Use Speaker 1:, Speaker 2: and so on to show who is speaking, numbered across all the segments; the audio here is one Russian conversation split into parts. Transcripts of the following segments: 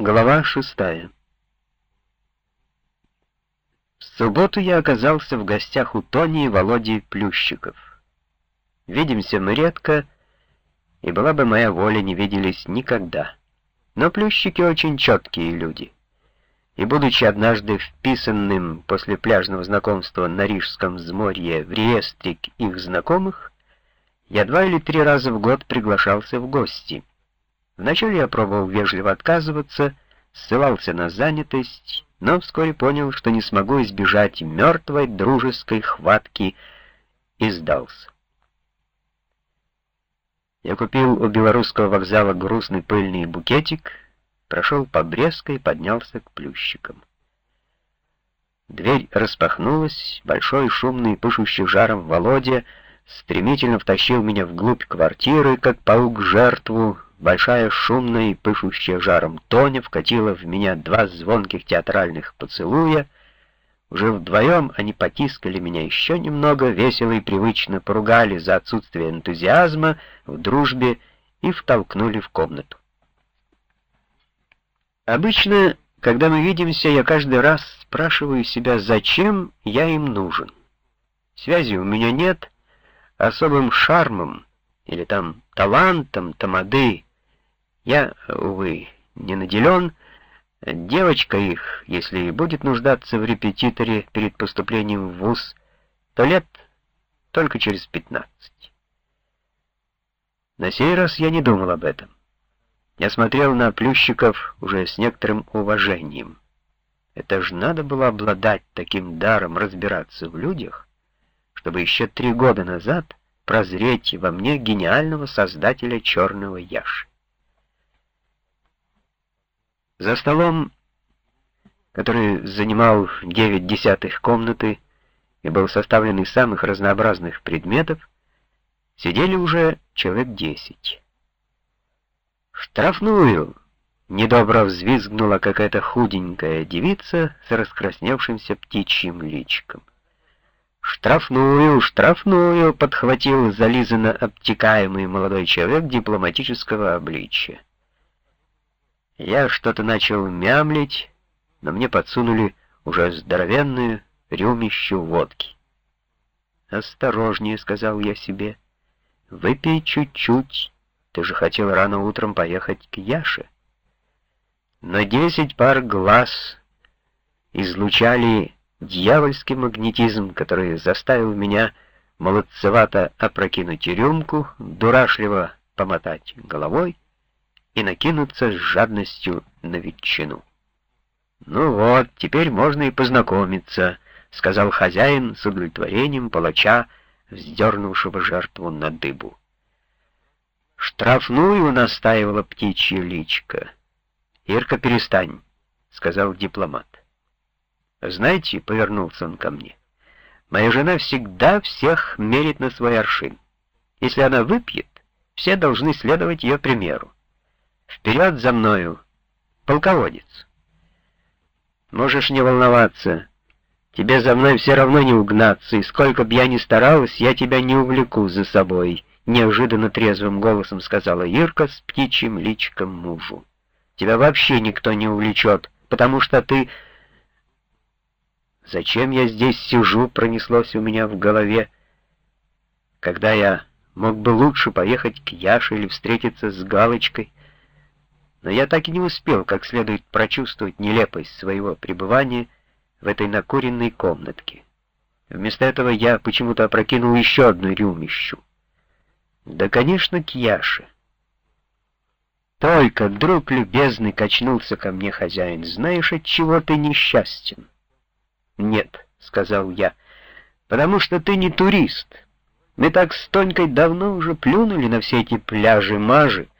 Speaker 1: Глава шестая. В субботу я оказался в гостях у Тони и Володи Плющиков. Видимся мы редко, и была бы моя воля, не виделись никогда. Но Плющики очень четкие люди. И будучи однажды вписанным после пляжного знакомства на Рижском взморье в реестрик их знакомых, я два или три раза в год приглашался в гости — Вначале я пробовал вежливо отказываться, ссылался на занятость, но вскоре понял, что не смогу избежать мертвой дружеской хватки и сдался. Я купил у белорусского вокзала грустный пыльный букетик, прошел по Брестской и поднялся к плющикам. Дверь распахнулась, большой, шумный, пышущий жаром Володя стремительно втащил меня вглубь квартиры, как паук жертву, Большая, шумная и пышущая жаром Тоня вкатила в меня два звонких театральных поцелуя. Уже вдвоем они потискали меня еще немного, весело и привычно поругали за отсутствие энтузиазма в дружбе и втолкнули в комнату. Обычно, когда мы видимся, я каждый раз спрашиваю себя, зачем я им нужен. Связи у меня нет, особым шармом или там талантом тамады я, увы, не наделен. Девочка их, если и будет нуждаться в репетиторе перед поступлением в вуз, то лет только через пятнадцать. На сей раз я не думал об этом. Я смотрел на Плющиков уже с некоторым уважением. Это ж надо было обладать таким даром разбираться в людях, чтобы еще три года назад прозреть во мне гениального создателя черного Яши. За столом, который занимал девять десятых комнаты и был составлен из самых разнообразных предметов, сидели уже человек десять. «Штрафную!» — недобро взвизгнула какая-то худенькая девица с раскрасневшимся птичьим личиком. «Штрафную, штрафную!» — подхватил зализанно обтекаемый молодой человек дипломатического обличия. Я что-то начал мямлить, но мне подсунули уже здоровенную рюмищу водки. «Осторожнее», — сказал я себе, — «выпей чуть-чуть, ты же хотел рано утром поехать к Яше». Но десять пар глаз излучали дьявольский магнетизм, который заставил меня молодцевато опрокинуть рюмку, дурашливо помотать головой, и накинуться с жадностью на ветчину. «Ну вот, теперь можно и познакомиться», — сказал хозяин с удовлетворением палача, вздернувшего жертву на дыбу. «Штрафную настаивала птичья личка. Ирка, перестань», — сказал дипломат. «Знаете», — повернулся он ко мне, — «моя жена всегда всех мерит на свой аршин. Если она выпьет, все должны следовать ее примеру. Вперед за мною, полководец. Можешь не волноваться. Тебе за мной все равно не угнаться, и сколько б я ни старалась, я тебя не увлеку за собой, неожиданно трезвым голосом сказала Ирка с птичьим личиком мужу. Тебя вообще никто не увлечет, потому что ты... Зачем я здесь сижу, пронеслось у меня в голове, когда я мог бы лучше поехать к Яше или встретиться с Галочкой, но я так и не успел как следует прочувствовать нелепость своего пребывания в этой накуренной комнатке. Вместо этого я почему-то опрокинул еще одну рюмищу. Да, конечно, к Яше. Только, друг любезный, качнулся ко мне хозяин, знаешь, от чего ты несчастен? Нет, сказал я, потому что ты не турист. Мы так с Тонькой давно уже плюнули на все эти пляжи-мажи, —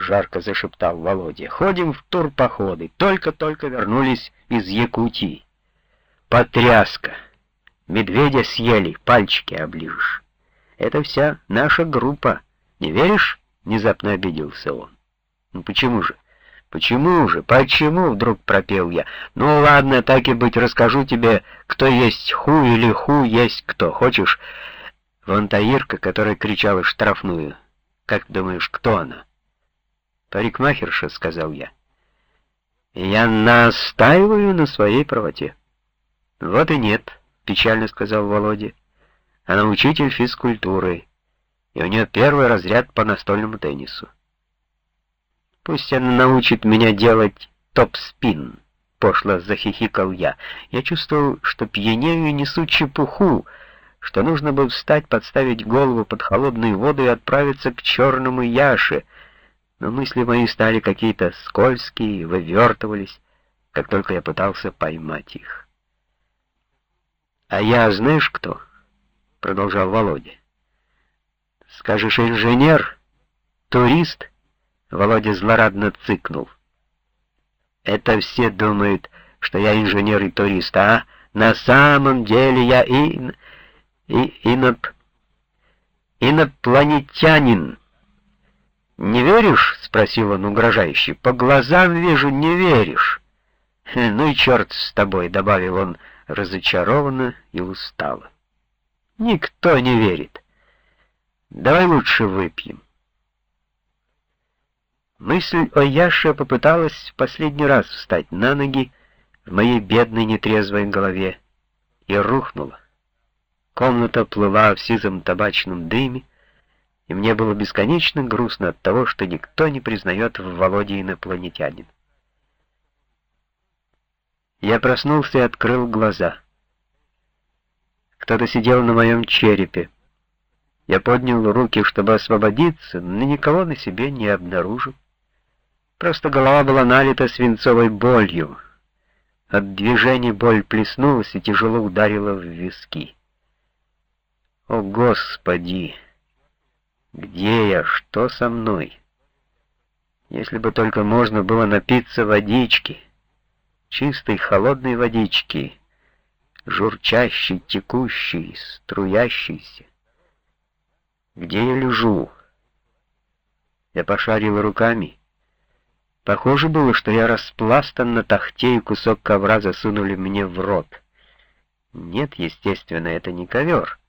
Speaker 1: жарко зашептал Володя. «Ходим в турпоходы. Только-только вернулись из Якутии. Потряска! Медведя съели, пальчики оближешь. Это вся наша группа. Не веришь?» — внезапно обиделся он. «Ну почему же? Почему же? Почему?» — вдруг пропел я. «Ну ладно, так и быть, расскажу тебе, кто есть ху или ху есть кто. Хочешь?» Вон та Ирка, которая кричала штрафную. Как думаешь, кто она? «Парикмахерша», — сказал я. Я настаиваю на своей правоте. Вот и нет, печально сказал Володя. Она учитель физкультуры, и у нее первый разряд по настольному теннису. Пусть она научит меня делать топ-спин, пошло захихикал я. Я чувствовал, что пьянею и несу чепуху, что нужно бы встать, подставить голову под холодную воду и отправиться к черному Яше — но мысли мои стали какие-то скользкие, вывертывались, как только я пытался поймать их. «А я знаешь кто?» — продолжал Володя. «Скажешь, инженер? Турист?» — Володя злорадно цыкнул. «Это все думают, что я инженер и турист, а на самом деле я и... и... иноп... инопланетянин». «Не веришь?» — спросил он угрожающе. «По глазам вижу, не веришь». «Ну и черт с тобой», — добавил он разочарованно и устало. «Никто не верит. Давай лучше выпьем». Мысль о Яше попыталась в последний раз встать на ноги в моей бедной нетрезвой голове и рухнула. Комната плыла в сизом табачном дыме, и мне было бесконечно грустно от того, что никто не признает в Володе инопланетянин. Я проснулся и открыл глаза. Кто-то сидел на моем черепе. Я поднял руки, чтобы освободиться, но никого на себе не обнаружил. Просто голова была налита свинцовой болью. От движения боль плеснулась и тяжело ударила в виски. О, Господи! Где я? Что со мной? Если бы только можно было напиться водички, чистой холодной водички, журчащей, текущей, струящейся. Где я лежу? Я пошарил руками. Похоже было, что я распластан на тахте, и кусок ковра засунули мне в рот. Нет, естественно, это не ковер.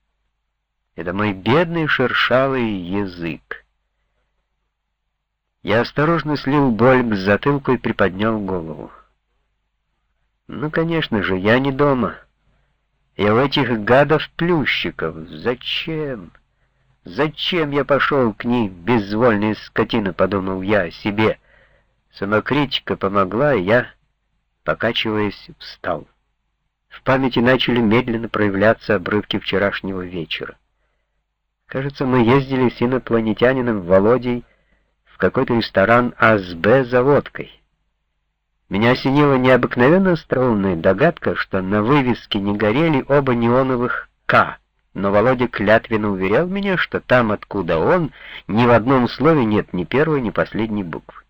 Speaker 1: Это мой бедный шершавый язык. Я осторожно слил боль к затылку и приподнял голову. Ну, конечно же, я не дома. Я у этих гадов-плющиков. Зачем? Зачем я пошел к ним, безвольная скотина, подумал я о себе. Самокритика помогла, и я, покачиваясь, встал. В памяти начали медленно проявляться обрывки вчерашнего вечера. Кажется, мы ездили с инопланетянином Володей в какой-то ресторан АСБ за водкой. Меня осенила необыкновенно остроумная догадка, что на вывеске не горели оба неоновых «К», но Володя клятвенно уверял меня, что там, откуда он, ни в одном слове нет ни первой, ни последней буквы.